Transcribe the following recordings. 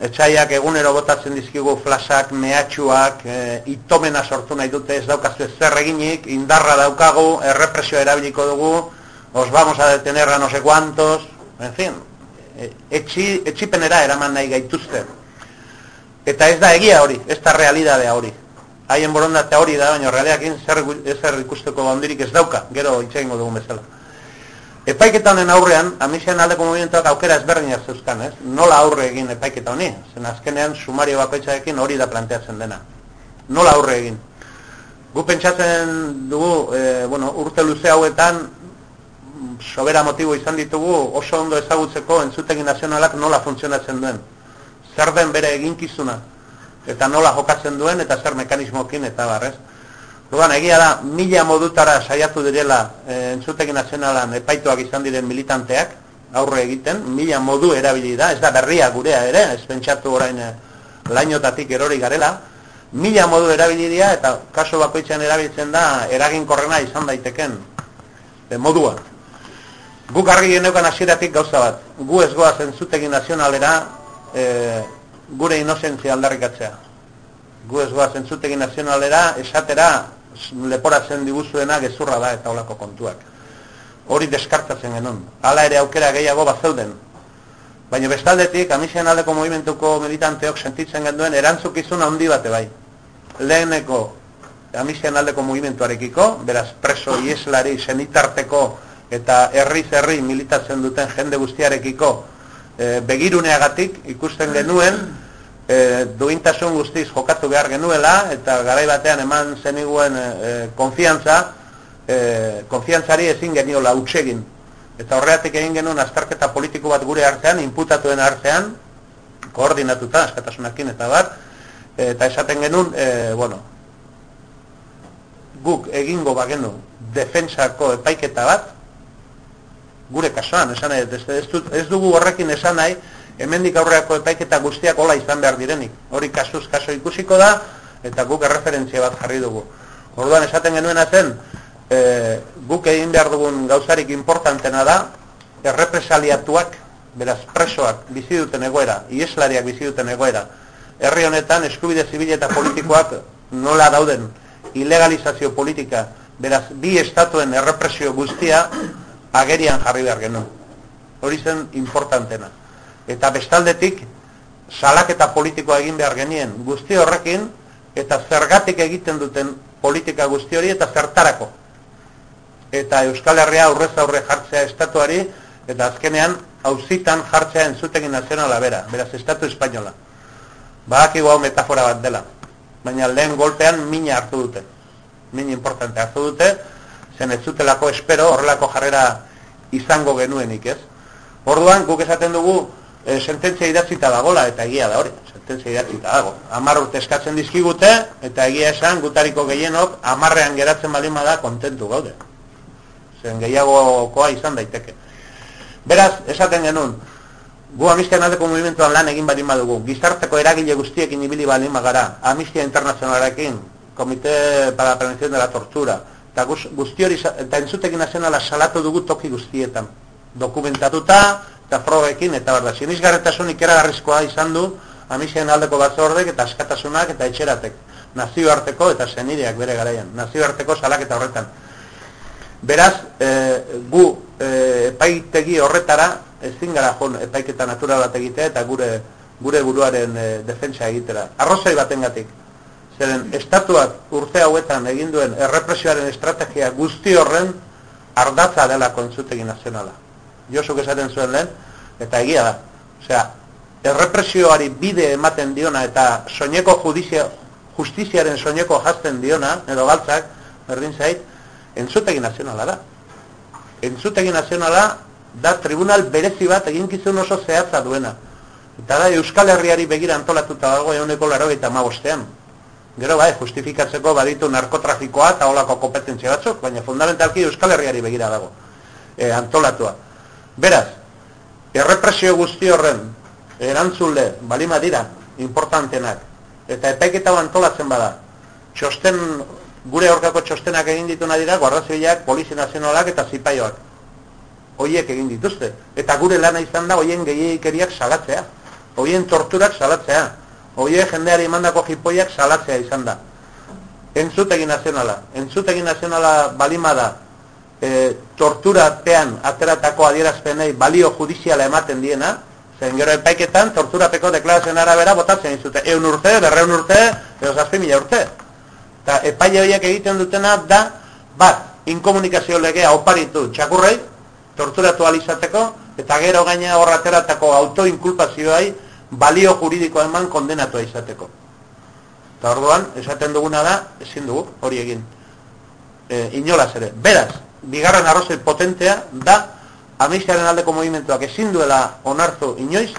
etxaiak egunero botatzen dizkigu flasak, mehatxuak, e, itomena sortu nahi dute, ez daukazu zer eginik, indarra daukagu, errepresioa erabiliko dugu, os vamos a detener a no sé cuantos, en fin, e, etxi, etxipenera eraman nahi gaituzte. Eta ez da egia hori, ez da realidadea hori. Haien borondatea hori da, baina realiakin zer, zer ikusteko ondirik ez dauka, gero itxegingo dugu bezala. Epaiketa honen aurrean, amizian aldeko movimentuak aukera ezberdinak zeuzkan, ez? Nola aurre egin epaiketa honi? Zen azkenean sumario bakoitzarekin hori da planteatzen dena. Nola aurre egin? Gu pentsatzen dugu, e, bueno, urte luze hauetan, sobera motibo izan ditugu oso ondo ezagutzeko entzutegi nazionalak nola funtzionatzen duen. Zer den bere eginkizuna, eta nola jokatzen duen, eta zer mekanismokin, eta barrez. Orduan, egia da, mila modutara saiatu direla e, entzutegi nazionalan epaituak izan diren militanteak, aurre egiten, mila modu erabili da, ez da berria gurea ere, ez pentsatu orain e, lainotatik erori garela, mila modu erabili dira, eta kaso bakoitzen erabiltzen da, eraginkorrena izan daiteken e, modua. Guk argi geneukan hasieratik gauza bat, gu ez goaz entzutegi nazionalera e, gure inozentzia aldarrikatzea. Gu ez goaz entzutegi nazionalera esatera leporatzen diguzuena gezurra da eta olako kontuak. Hori deskartatzen genuen. Hala ere aukera gehiago bat zeuden. Baina bestaldetik, amizien aldeko movimentuko meditanteok sentitzen genduen erantzukizun handi bate bai. Leheneko amizien aldeko movimentuarekiko, beraz preso ieslari senitarteko eta herri zerri militatzen duten jende guztiarekiko e, begiruneagatik ikusten genuen, e, duintasun guztiz jokatu behar genuela eta garai batean eman zeniguen e, e, konfiantza e, konfiantzari ezin geniola utsegin eta horreatik egin genuen azterketa politiko bat gure artean inputatuen artean koordinatuta askatasunakin eta bat eta esaten genuen e, bueno guk egingo bagenu defensako epaiketa bat gure kasuan esan ez, ez, ez dugu horrekin esan nahi hemendik aurreako epaiketa guztiak hola izan behar direnik. Hori kasuz kaso ikusiko da, eta guk erreferentzia bat jarri dugu. Orduan esaten genuena zen, e, guk egin behar dugun gauzarik importantena da, errepresaliatuak, beraz presoak bizi duten egoera, ieslariak bizi duten egoera, herri honetan eskubide zibil eta politikoak nola dauden, ilegalizazio politika, beraz bi estatuen errepresio guztia agerian jarri behar genuen. Hori zen importantena eta bestaldetik salaketa politikoa egin behar genien guzti horrekin eta zergatik egiten duten politika guzti hori eta zertarako. Eta Euskal Herria aurrez aurre jartzea estatuari eta azkenean hauzitan jartzea entzutegi nazionala bera, beraz estatu espainola. Badaki hau metafora bat dela baina lehen golpean mina hartu dute. Min importante hartu dute zen ez zutelako espero horrelako jarrera izango genuenik ez? Orduan guk esaten dugu e, sententzia idatzita dagola eta egia da hori, sententzia idatzita dago. Amar urte eskatzen dizkigute eta egia esan gutariko gehienok amarrean geratzen baldin da kontentu gaude. Zen gehiagokoa izan daiteke. Beraz, esaten genuen, gu amiztian aldeko movimentuan lan egin baldin badugu, gizarteko eragile guztiekin ibili baldin gara, amiztia internazionalarekin, komite para prevención de la tortura, eta guzti hori, eta entzutekin nazionala salatu dugu toki guztietan. Dokumentatuta, eta frogekin, eta barda, sinizgarretasun ikeragarrizkoa izan du, amisien aldeko batzordek eta askatasunak eta etxeratek, nazioarteko eta zenideak bere garaian, nazioarteko salak eta horretan. Beraz, e, gu e, epaitegi horretara, ezin gara joan epaiketa natural bat egitea eta gure gure buruaren e, defentsa egitera. Arrozai batengatik. Zeren, estatuak urte hauetan egin duen errepresioaren estrategia guzti horren ardatza dela kontzutegi nazionala. Josuk esaten zuen lehen, eta egia da. Osea, errepresioari bide ematen diona eta soineko judizia, justiziaren soineko jazten diona, edo galtzak, berdin zait, entzutegi nazionala da. Entzutegi nazionala da tribunal berezi bat eginkizun oso zehatza duena. Eta da Euskal Herriari begira antolatuta dago eguneko laro eta magostean. Gero bai, justifikatzeko baditu narkotrafikoa eta olako kompetentzia batzuk, baina fundamentalki Euskal Herriari begira dago. E, antolatua. Beraz, errepresio guzti horren erantzule balima dira importantenak eta epaiketa antolatzen bada. Txosten gure aurkako txostenak egin dituna dira guardazileak, polizi nazionalak eta zipaioak. Hoiek egin dituzte. Eta gure lana izan da hoien gehiagikeriak salatzea hoien torturak salatzea, hoie jendeari emandako jipoiak salatzea izan da. Entzutegi nazionala, entzutegi nazionala balima da, e, torturapean ateratako adierazpenei balio judiziala ematen diena, zen gero epaiketan torturapeko deklarazioen arabera botatzen izute, eun urte, berreun urte, edo zazpi mila urte. Eta epaile horiek egiten dutena da, bat, inkomunikazio legea oparitu txakurrei, torturatu alizateko, eta gero gaina horrateratako autoinkulpazioai balio juridiko eman kondenatua izateko. Eta orduan, esaten duguna da, ezin dugu, hori egin. E, inolaz ere. Beraz, bigarren arrozoi potentea da, amistiaren aldeko movimentuak ezin duela onartu inoiz,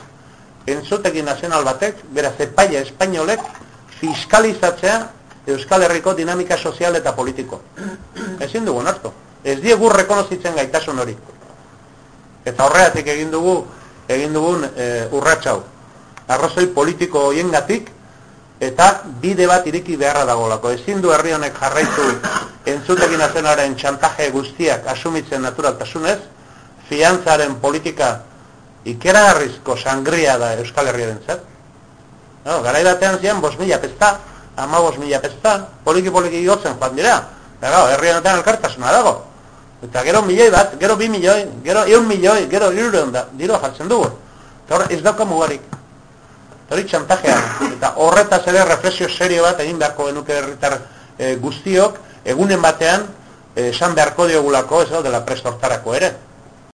entzutekin nazional batek, beraz, epaia espainolek, fiskalizatzea Euskal Herriko dinamika sozial eta politiko. Ezin dugu onartu. Ez diegur rekonozitzen gaitasun hori. Eta horreatik egin dugu, egin dugun e, urratxau. Arrozoi politiko hoiengatik eta bide bat iriki beharra dagolako. Ezin du herri honek jarraitu entzutekin azenaren txantaje guztiak asumitzen naturaltasunez, fiantzaren politika ikeragarrizko sangria da Euskal Herriaren zet. No, garai batean zian, bos mila pesta, ama bos mila pesta, poliki-poliki jotzen joan dira. Eta herri honetan elkartasuna dago. Eta gero milioi bat, gero bi milioi, gero eun milioi, gero irureun da, diro jartzen dugu. Eta horre, ez dauka mugarik. Eta hori txantajea. Eta horretaz ere reflexio serio bat egin beharko genuke herritar e, guztiok, egunen batean, eh, esan beharko diogulako, ez dela prestortarako ere.